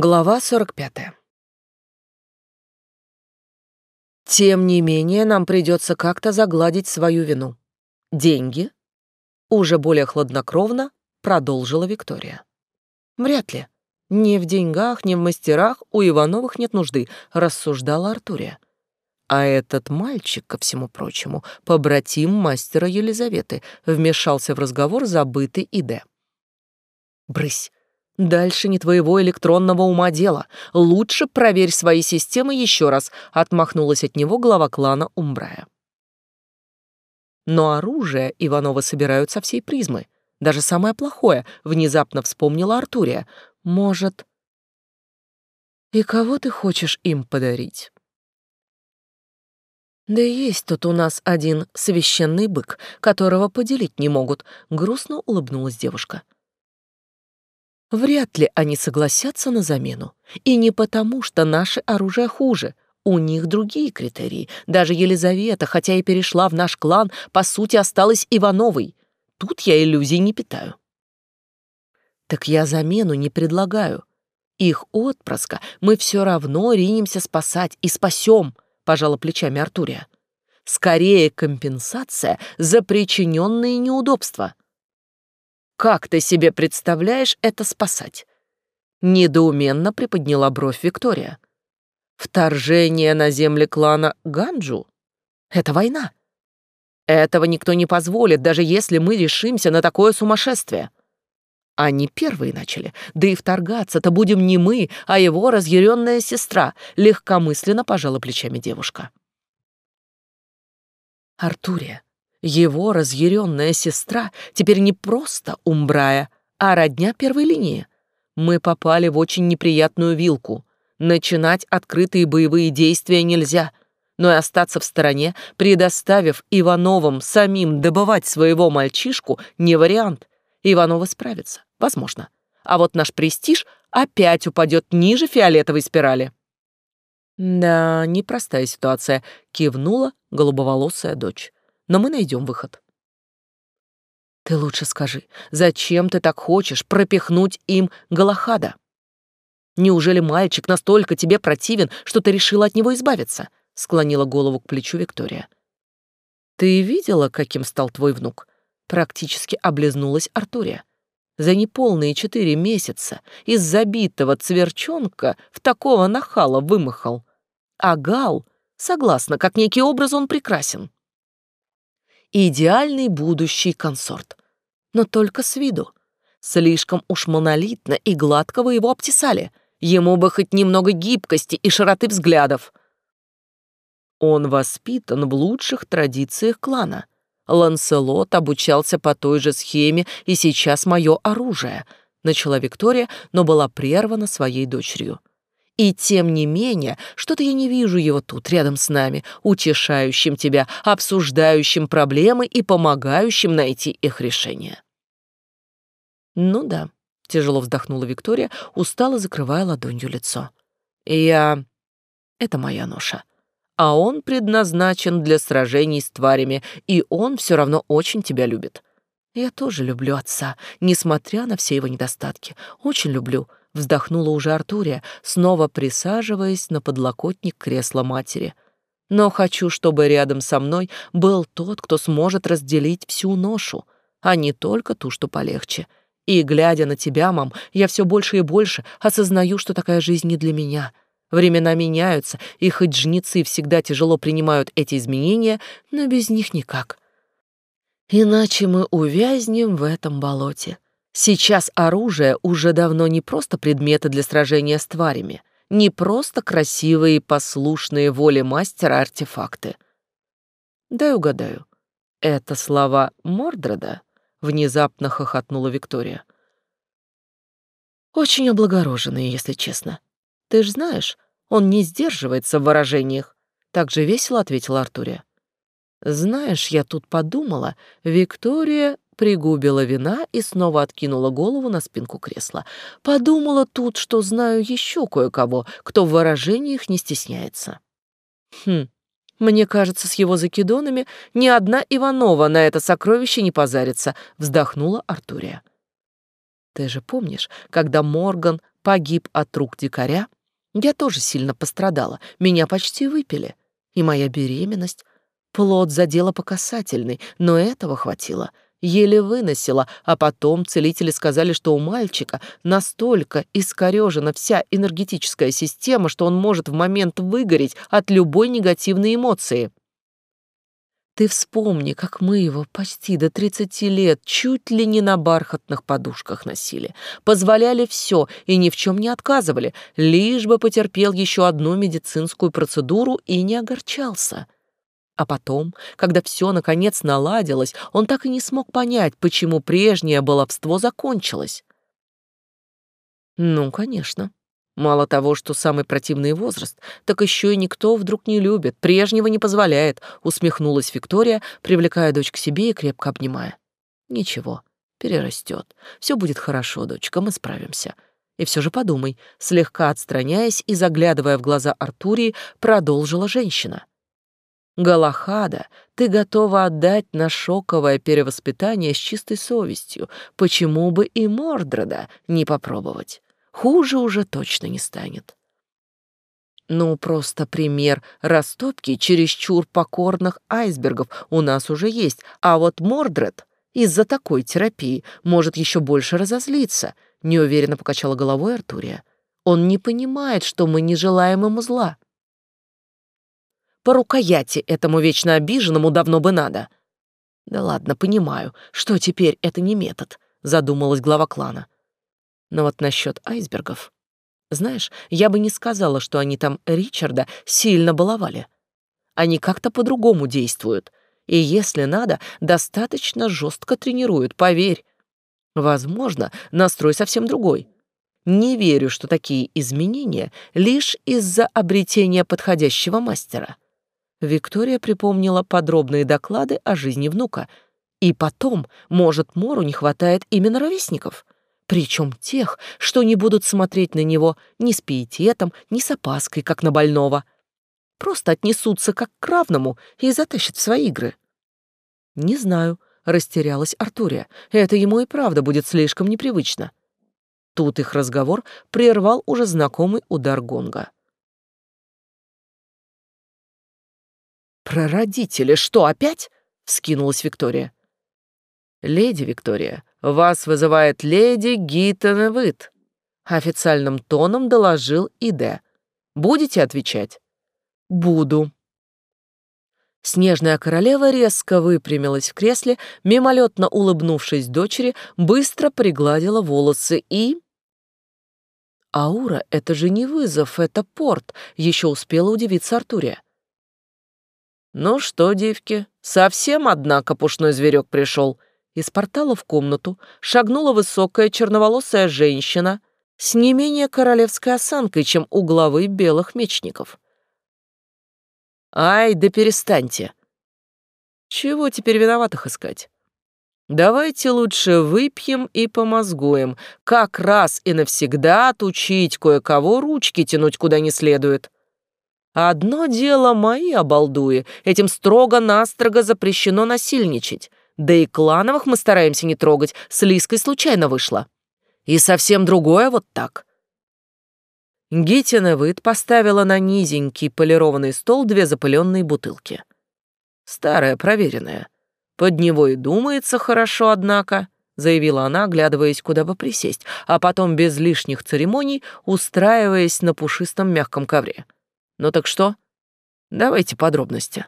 Глава 45. Тем не менее, нам придется как-то загладить свою вину. Деньги? Уже более хладнокровно продолжила Виктория. Вряд ли. Ни в деньгах, ни в мастерах у Ивановых нет нужды, рассуждала Артурия. А этот мальчик, ко всему прочему, побратим мастера Елизаветы, вмешался в разговор забытый Иде. «Брысь, Дальше не твоего электронного ума дело. Лучше проверь свои системы еще раз», — отмахнулась от него глава клана Умбрая. Но оружие Иванова собирают со всей призмы. Даже самое плохое, внезапно вспомнила Артурия. Может... И кого ты хочешь им подарить? Да есть тут у нас один священный бык, которого поделить не могут, грустно улыбнулась девушка. Вряд ли они согласятся на замену. И не потому, что наше оружие хуже. У них другие критерии. Даже Елизавета, хотя и перешла в наш клан, по сути осталась Ивановой. Тут я иллюзий не питаю. Так я замену не предлагаю. Их отпрыска мы все равно ринемся спасать и спасем, пожала плечами Артурия. Скорее компенсация за причиненные неудобства. «Как ты себе представляешь это спасать?» Недоуменно приподняла бровь Виктория. «Вторжение на земли клана Ганджу? Это война. Этого никто не позволит, даже если мы решимся на такое сумасшествие». Они первые начали, да и вторгаться-то будем не мы, а его разъяренная сестра, легкомысленно пожала плечами девушка. «Артурия, его разъяренная сестра теперь не просто умбрая, а родня первой линии. Мы попали в очень неприятную вилку. Начинать открытые боевые действия нельзя, но и остаться в стороне, предоставив Ивановым самим добывать своего мальчишку, не вариант. Ивановы справится, возможно. А вот наш престиж опять упадет ниже фиолетовой спирали. «Да, непростая ситуация», — кивнула голубоволосая дочь но мы найдем выход. Ты лучше скажи, зачем ты так хочешь пропихнуть им Галахада? Неужели мальчик настолько тебе противен, что ты решила от него избавиться? Склонила голову к плечу Виктория. Ты видела, каким стал твой внук? Практически облизнулась Артурия. За неполные четыре месяца из забитого цверчонка в такого нахала вымахал. А Гал, согласно, как некий образ он прекрасен и идеальный будущий консорт. Но только с виду. Слишком уж монолитно и гладко вы его обтесали. Ему бы хоть немного гибкости и широты взглядов. Он воспитан в лучших традициях клана. Ланселот обучался по той же схеме, и сейчас мое оружие — начала Виктория, но была прервана своей дочерью. И тем не менее, что-то я не вижу его тут, рядом с нами, утешающим тебя, обсуждающим проблемы и помогающим найти их решение. Ну да, тяжело вздохнула Виктория, устало закрывая ладонью лицо. Я... Это моя ноша. А он предназначен для сражений с тварями, и он все равно очень тебя любит. Я тоже люблю отца, несмотря на все его недостатки. Очень люблю, вздохнула уже Артурия, снова присаживаясь на подлокотник кресла матери. Но хочу, чтобы рядом со мной был тот, кто сможет разделить всю ношу, а не только ту, что полегче. И, глядя на тебя, мам, я все больше и больше осознаю, что такая жизнь не для меня. Времена меняются, и хоть жнецы всегда тяжело принимают эти изменения, но без них никак. Иначе мы увязнем в этом болоте. Сейчас оружие уже давно не просто предметы для сражения с тварями, не просто красивые и послушные воле мастера артефакты. Дай угадаю. Это слова Мордреда? Внезапно хохотнула Виктория. Очень облагороженные, если честно. Ты ж знаешь, он не сдерживается в выражениях. Так же весело ответила Артурия. Знаешь, я тут подумала, Виктория пригубила вина и снова откинула голову на спинку кресла. Подумала тут, что знаю еще кое-кого, кто в выражениях не стесняется. Хм, мне кажется, с его закидонами ни одна Иванова на это сокровище не позарится, вздохнула Артурия. Ты же помнишь, когда Морган погиб от рук дикаря? Я тоже сильно пострадала, меня почти выпили. И моя беременность, Плод задела по касательной, но этого хватило. Еле выносила, а потом целители сказали, что у мальчика настолько искорежена вся энергетическая система, что он может в момент выгореть от любой негативной эмоции. Ты вспомни, как мы его почти до 30 лет чуть ли не на бархатных подушках носили. Позволяли все и ни в чем не отказывали, лишь бы потерпел еще одну медицинскую процедуру и не огорчался. А потом, когда все наконец наладилось, он так и не смог понять, почему прежнее баловство закончилось. Ну, конечно. Мало того, что самый противный возраст, так еще и никто вдруг не любит, прежнего не позволяет, усмехнулась Виктория, привлекая дочь к себе и крепко обнимая. Ничего, перерастет. Все будет хорошо, дочка, мы справимся. И все же подумай, слегка отстраняясь и заглядывая в глаза Артурии, продолжила женщина. — Галахада, ты готова отдать на шоковое перевоспитание с чистой совестью. Почему бы и Мордрода не попробовать? Хуже уже точно не станет. Ну, просто пример растопки чересчур покорных айсбергов у нас уже есть, а вот Мордред из-за такой терапии может еще больше разозлиться, неуверенно покачала головой Артурия. Он не понимает, что мы не желаем ему зла. По рукояти этому вечно обиженному давно бы надо. Да ладно, понимаю, что теперь это не метод, задумалась глава клана. Но вот насчет айсбергов. Знаешь, я бы не сказала, что они там Ричарда сильно баловали. Они как-то по-другому действуют. И если надо, достаточно жестко тренируют, поверь. Возможно, настрой совсем другой. Не верю, что такие изменения лишь из-за обретения подходящего мастера. Виктория припомнила подробные доклады о жизни внука. И потом, может, Мору не хватает именно ровесников. Причем тех, что не будут смотреть на него ни с пиететом, ни с опаской, как на больного. Просто отнесутся как к равному и затащат в свои игры. «Не знаю», — растерялась Артурия. «Это ему и правда будет слишком непривычно». Тут их разговор прервал уже знакомый удар гонга. Про «Прародители, что, опять?» — вскинулась Виктория. «Леди Виктория, вас вызывает леди Гиттон — официальным тоном доложил Иде. «Будете отвечать?» «Буду». Снежная королева резко выпрямилась в кресле, мимолетно улыбнувшись дочери, быстро пригладила волосы и... «Аура — это же не вызов, это порт», — еще успела удивиться Артурия. «Ну что, девки, совсем, одна капушной зверек пришел». Из портала в комнату шагнула высокая черноволосая женщина с не менее королевской осанкой, чем у главы белых мечников. «Ай, да перестаньте!» «Чего теперь виноватых искать?» Давайте лучше выпьем и помозгуем, как раз и навсегда отучить кое-кого ручки тянуть куда не следует. Одно дело мои обалдуи. Этим строго-настрого запрещено насильничать. Да и клановых мы стараемся не трогать. С Лиской случайно вышло. И совсем другое вот так. Гитина Вит поставила на низенький полированный стол две запыленные бутылки. Старая, проверенная. Под него и думается хорошо, однако, заявила она, оглядываясь, куда бы присесть, а потом без лишних церемоний устраиваясь на пушистом мягком ковре. Ну так что? Давайте подробности.